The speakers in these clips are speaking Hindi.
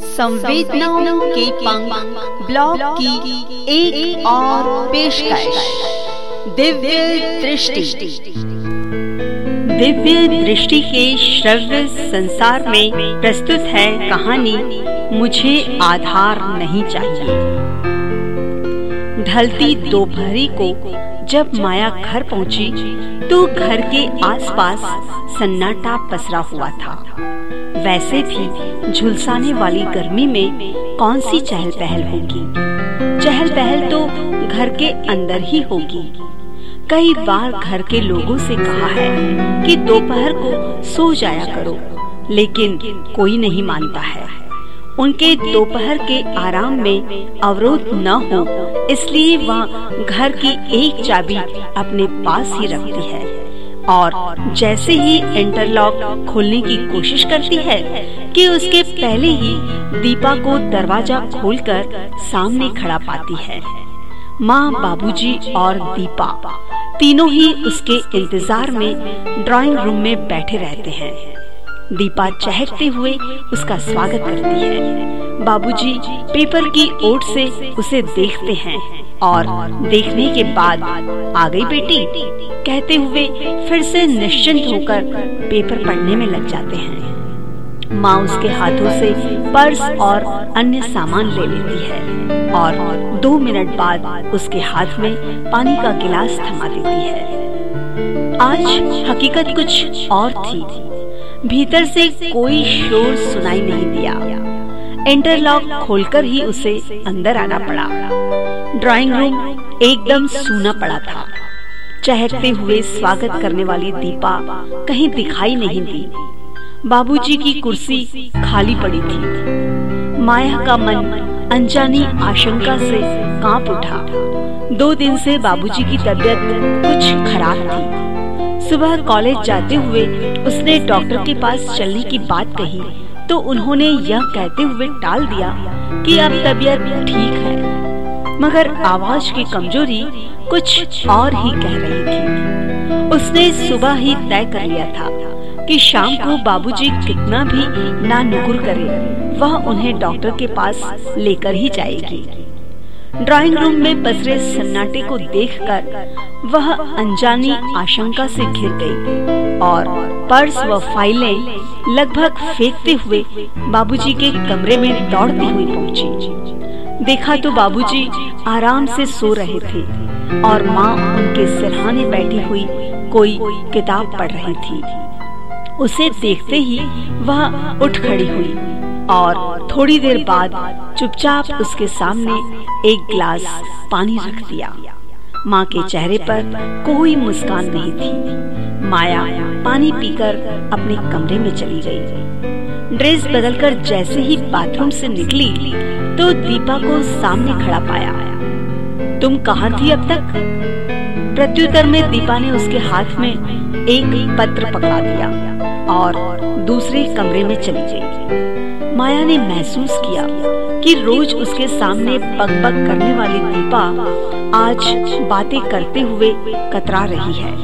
संवेदनाओं के पंख ब्लॉग की एक, एक और पेशकश। दिव्य दृष्टि। दिव्य दृष्टि के श्रव्य संसार में प्रस्तुत है कहानी मुझे आधार नहीं चाहिए। ढलती दोपहरी को जब माया घर पहुँची तो घर के आसपास सन्नाटा पसरा हुआ था। वैसे भी झुलसाने वाली गर्मी में कौन सी चहल पहल होगी? चहल पहल तो घर के अंदर ही होगी। कई बार घर के लोगों से कहा है कि दोपहर को सो जाया करो, लेकिन कोई नहीं मानता है। उनके दोपहर के आराम में अवरोध न हो, इसलिए वह घर की एक चाबी अपने पास ही रखती है। और जैसे ही इंटरलॉक खोलने की कोशिश करती है कि उसके पहले ही दीपा को दरवाज़ा खोलकर सामने खड़ा पाती है। माँ बाबूजी और दीपा तीनों ही उसके इंतज़ार में ड्राइंग रूम में बैठे रहते हैं। दीपा चहकते हुए उसका स्वागत करती है। बाबूजी पेपर की ओट से उसे देखते हैं। और देखने के बाद आ गई बेटी। कहते हुए फिर से निश्चिंत होकर पेपर पढ़ने में लग जाते हैं। माँ उसके हाथों से पर्स और अन्य सामान ले लेती है और दो मिनट बाद उसके हाथ में पानी का गिलास थमा देती है। आज हकीकत कुछ और थी। भीतर से कोई शोर सुनाई नहीं दिया। इंटरलॉक खोलकर ही उसे अंदर आना पड़ा। ड्राइंग रूम एकदम सूना पड़ा था। चहकते हुए स्वागत करने वाली दीपा कहीं दिखाई नहीं दी। बाबूजी की कुर्सी खाली पड़ी थी। माया का मन अनजानी आशंका से काँप उठा। दो दिन से बाबूजी की तबीयत कुछ खराब थी। सुबह कॉलेज जाते हुए उसने डॉक्टर के पास चलने की बात कही तो उन्होंने यह कहते हुए टाल दिया कि अब तबीयत ठीक है। मगर आवाज़ की कमज़ोरी कुछ और ही कह रही थी उसने सुबह ही तय कर लिया था कि शाम को बाबूजी कितना भी ना नुकुर करे, वह उन्हें डॉक्टर के पास लेकर ही जाएगी ड्राइंग रूम में पसरे सन्नाटे को देखकर वह अनजानी आशंका से घिर गई और पर्स व फाइलें लगभग फेंकते हुए बाबूजी के कमरे में दौड़ती हुई पहुँची। देखा तो बाबूजी आराम से सो रहे थे और माँ उनके सिरहाने बैठी हुई कोई किताब पढ़ रही थी। उसे देखते ही वह उठ खड़ी हुई और थोड़ी देर बाद चुपचाप उसके सामने एक गिलास पानी रख दिया। माँ के चेहरे पर कोई मुस्कान नहीं थी। माया पानी पीकर अपने कमरे में चली गई। ड्रेस बदलकर जैसे ही बाथरूम से निकली तो दीपा को सामने खड़ा पाया। तुम कहाँ थी अब तक? प्रत्युत्तर में दीपा ने उसके हाथ में एक पत्र पकड़ा दिया और दूसरे कमरे में चली गई। माया ने महसूस किया कि रोज उसके सामने बकबक करने वाली दीपा आज बातें करते हुए कतरा रही है।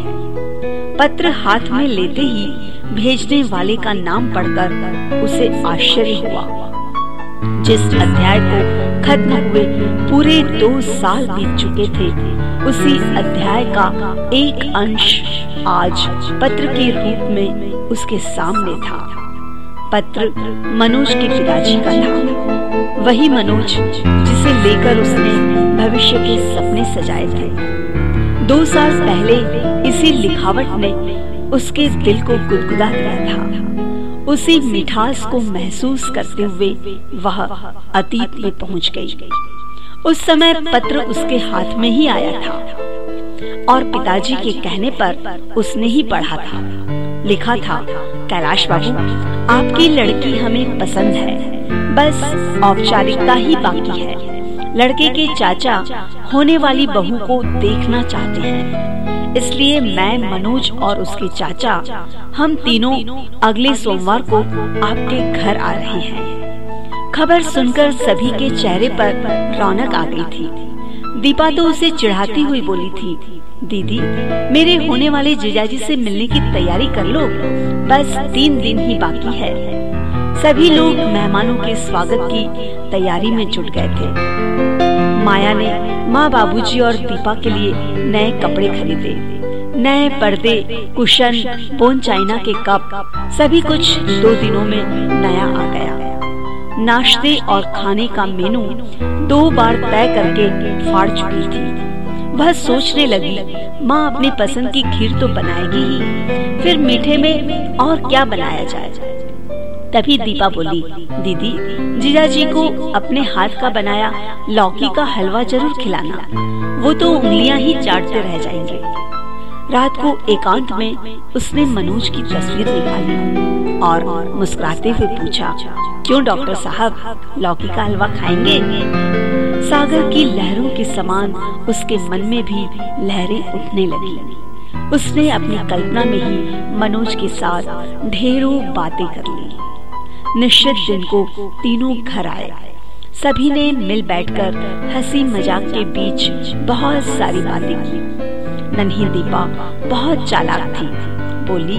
पत्र हाथ में लेते ही भेजने वाले का नाम पढ़कर उसे आश्चर्य हुआ। जिस अध्याय को खत्म हुए पूरे दो साल बीत चुके थे, उसी अध्याय का एक अंश आज पत्र के रूप में उसके सामने था। पत्र मनोज के पिताजी का था। वही मनोज जिसे लेकर उसने भविष्य के सपने सजाए थे। दो साल पहले इसी लिखावट ने उसके दिल को गुदगुदा दिया था। उसी मिठास को महसूस करते हुए वह अतीत में पहुँच गई। उस समय पत्र उसके हाथ में ही आया था और पिताजी के कहने पर उसने ही पढ़ा था। लिखा था, कैलाश बाबू, आपकी लड़की हमें पसंद है, बस औपचारिकता ही बाकी है। लड़के के चाचा, होने वाली बहू को देखना चाहते हैं। इसलिए मैं, मनोज और उसके चाचा, हम तीनों अगले सोमवार को आपके घर आ रहे हैं। खबर सुनकर सभी के चेहरे पर रौनक आ गई थी। दीपा तो उसे चिढ़ाती हुई बोली थी, दीदी, मेरे होने वाले जीजाजी से मिलने की तैयारी कर लो, बस तीन दिन ही बाकी है। सभी लोग मेहमानों के स्वागत की तैयारी में जुट गए थे। माया ने माँ बाबूजी और दीपा के लिए नए कपड़े खरीदे। नए पर्दे, कुशन पोन चाइना के कप, सभी कुछ दो दिनों में नया आ गया। नाश्ते और खाने का मेनू दो बार तय करके फाड़ चुकी थी। वह सोचने लगी, माँ अपनी पसंद की खीर तो बनाएगी ही, फिर मीठे में और क्या बनाया जाए? तभी दीपा बोली, दीदी जीजा जी को अपने हाथ का बनाया लौकी का हलवा ज़रूर खिलाना। वो तो उंगलियाँ ही चाटते रह जाएँगे। रात को एकांत में उसने मनोज की तस्वीर निकाली और मुस्कुराते हुए पूछा, क्यों डॉक्टर साहब लौकी का हलवा खाएँगे? सागर की लहरों के समान उसके मन में भी लहरें उठने लगी। उसने अपनी कल्पना में ही मनोज के साथ ढेरों बातें कर ली। निश्चित दिन को तीनों घर आए। सभी ने मिल बैठकर हँसी मज़ाक के बीच बहुत सारी बातें की। नन्ही दीपा बहुत चालाक थी। बोली,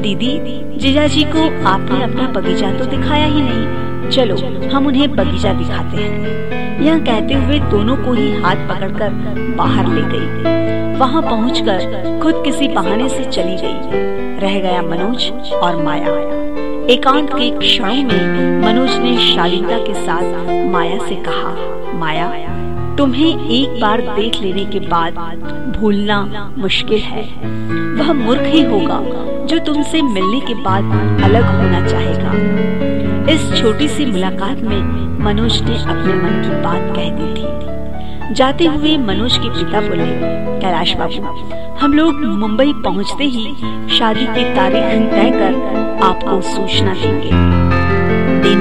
दीदी, जीजा जी को आपने अपना बगीचा तो दिखाया ही नहीं। चलो, हम उन्हें बगीचा दिखाते हैं। यह कहते हुए दोनों को ही हाथ पकड़कर बाहर ले गई। वहाँ पहुंचकर खुद किसी बहाने से चली गई। रह गया मनोज और माया। एकांत के क्षणों में मनोज ने शालीनता के साथ माया से कहा, माया, तुम्हें एक बार देख लेने के बाद भूलना मुश्किल है। वह मूर्ख ही होगा जो तुमसे मिलने के बाद अलग होना चाहेगा। इस छोटी सी मुलाकात में मनोज ने अपने मन की बात कह दी थी। जाते हुए मनोज के पिता बोले, कैलाश बाबू, हम लोग मुंबई पहुँचते ही शादी की तारीख तय कर आपको सूचना देंगे। दिन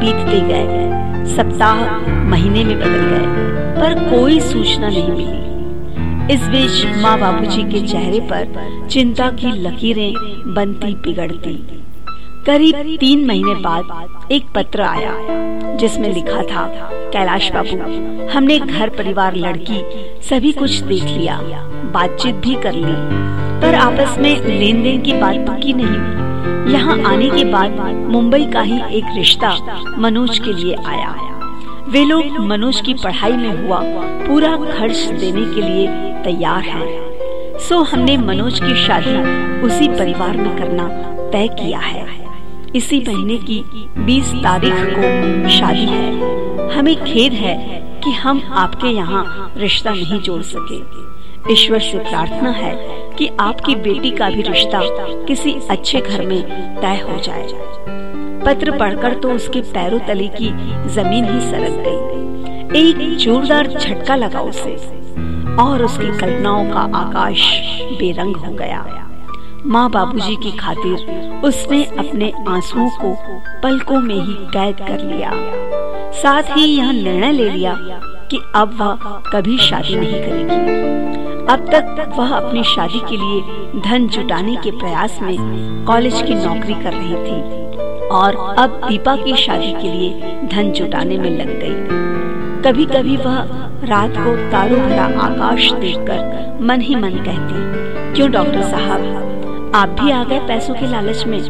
बीतते गए, सप्ताह महीने में बदल गए, पर कोई सूचना नहीं मिली। इस बीच माँ बाबूजी के चेहरे पर चिंता की लकीरें बनती बिगड़ती। करीब तीन महीने बाद एक पत्र आया, जिसमें लिखा था, कैलाश बाबू, हमने घर परिवार लड़की, सभी कुछ देख लिया, बातचीत भी कर ली, पर आपस में लेन देन की बात पक्की नहीं हुई। यहाँ आने के बाद मुंबई का ही एक रिश्ता मनोज के लिए आया। वे लोग मनोज की पढ़ाई में हुआ पूरा खर्च देने के लिए तैयार हैं। सो हमने मनोज की शादी उसी परिवार में करना तय किया है। इसी महीने की 20 तारीख को शादी है। हमें खेद है कि हम आपके यहाँ रिश्ता नहीं जोड़ सके। ईश्वर से प्रार्थना है कि आपकी बेटी का भी रिश्ता किसी अच्छे घर में तय हो जाए। पत्र पढ़कर तो उसके पैरों तले की ज़मीन ही सरक गई। एक जोरदार झटका लगा उसे और उसकी कल्पनाओं का आकाश बेरंग हो गया। माँ बाबूजी की खातिर उसने अपने आंसुओं को पलकों में ही कैद कर लिया साथ ही यह निर्णय ले लिया कि अब वह कभी शादी नहीं करेगी अब तक वह अपनी शादी के लिए धन जुटाने के प्रयास में कॉलेज की नौकरी कर रही थी और अब दीपा की शादी के लिए धन जुटाने में लग गई। कभी कभी वह रात को तारों भरा आकाश देखकर मन ही मन कहती, क्यों डॉक्टर साहब आप भी आ गए पैसों के लालच में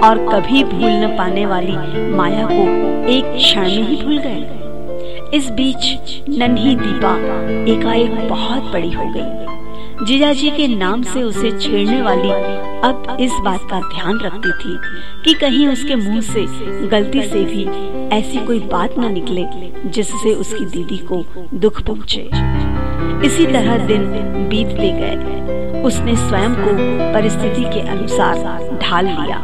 और कभी भूल न पाने वाली माया को एक क्षण में ही भूल गए। इस बीच नन्ही दीपा एकाएक बहुत बड़ी हो गई। जीजा जी के नाम से उसे छेड़ने वाली अब इस बात का ध्यान रखती थी कि कहीं उसके मुँह से गलती से भी ऐसी कोई बात न निकले जिससे उसकी दीदी को दुख पहुँचे। इसी तरह दिन बीतते गए। उसने स्वयं को परिस्थिति के अनुसार ढाल लिया।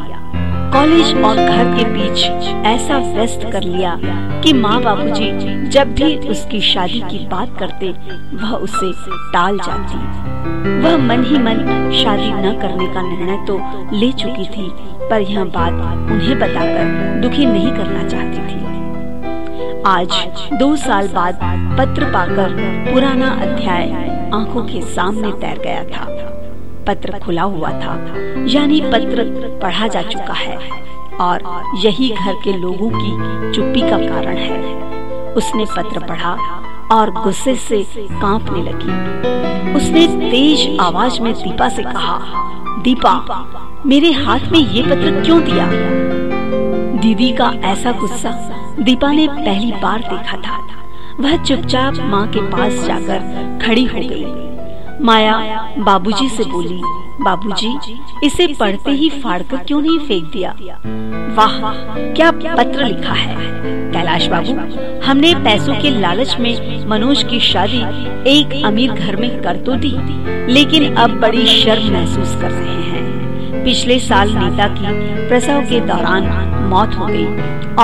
कॉलेज और घर के बीच ऐसा व्यस्त कर लिया कि माँ बाबूजी जब भी उसकी शादी की बात करते, वह उसे टाल जाती। वह मन ही मन शादी न करने का निर्णय तो ले चुकी थी, पर यह बात उन्हें बताकर दुखी नहीं करना चाहती थी। आज, दो साल बाद पत्र पाकर पुराना अध्याय आँखों के सामने तैर गया था। पत्र खुला हुआ था। यानी पत्र पढ़ा जा चुका है। और यही घर के लोगों की चुप्पी का कारण है। उसने पत्र पढ़ा और गुस्से से कांपने लगी। उसने तेज आवाज़ में दीपा से कहा, दीपा, मेरे हाथ में ये पत्र क्यों दिया? दीदी का ऐसा गुस्सा दीपा ने पहली बार देखा था। वह चुपचाप माँ के पास जाकर खड़ी हो गई। माया बाबूजी से बोली, बाबूजी, इसे पढ़ते ही फाड़कर क्यों नहीं फेंक दिया? वाह, क्या पत्र लिखा है? कैलाश बाबू, हमने पैसों के लालच में मनोज की शादी एक अमीर घर में कर तो दी, लेकिन अब बड़ी शर्म महसूस कर रहे हैं। पिछले साल नीता की प्रसव के दौरान मौत हो गई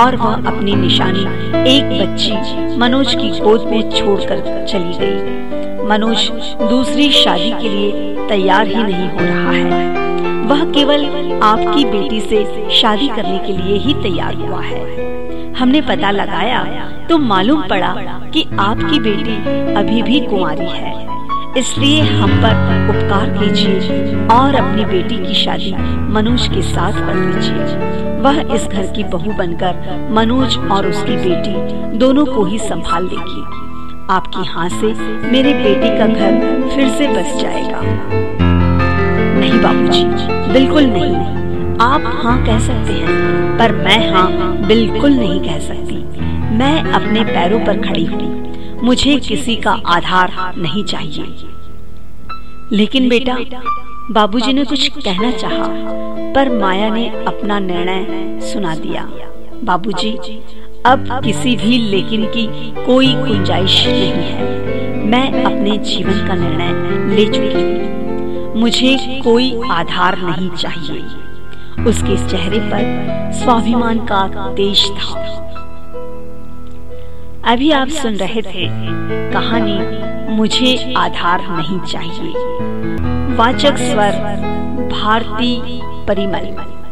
और वह अपनी निशानी एक बच्ची मनोज की गोद में छोड़कर चली गई। मनोज दूसरी शादी के लिए तैयार ही नहीं हो रहा है। वह केवल आपकी बेटी से शादी करने के लिए ही तैयार हुआ है। हमने पता लगाया तो मालूम पड़ा कि आपकी बेटी अभी भी कुंवारी है। इसलिए हम पर उपकार कीजिए और अपनी बेटी की शादी मनोज के साथ कर दीजिए वह इस घर की बहू बनकर मनोज और उसकी बेटी दोनों को ही संभाल लेगी। आपकी हाँ से मेरे बेटी का घर फिर से बस जाएगा। नहीं बाबूजी, बिल्कुल नहीं। आप हाँ कह सकते हैं पर मैं हाँ बिल्कुल नहीं कह सकती। मैं अपने पैरों पर खड़ी हूँ। मुझे किसी का आधार नहीं चाहिए। लेकिन बेटा बाबूजी ने कुछ कहना चाहा, पर माया ने अपना निर्णय सुना दिया। बाबूजी, अब किसी भी लेकिन की कोई गुंजाइश नहीं है। मैं अपने जीवन का निर्णय ले चुकी हूँ। मुझे कोई आधार नहीं चाहिए। उसके चेहरे पर स्वाभिमान का तेज था। अभी आप सुन रहे थे कहानी मुझे आधार नहीं चाहिए। वाचक स्वर, भारती परिमल।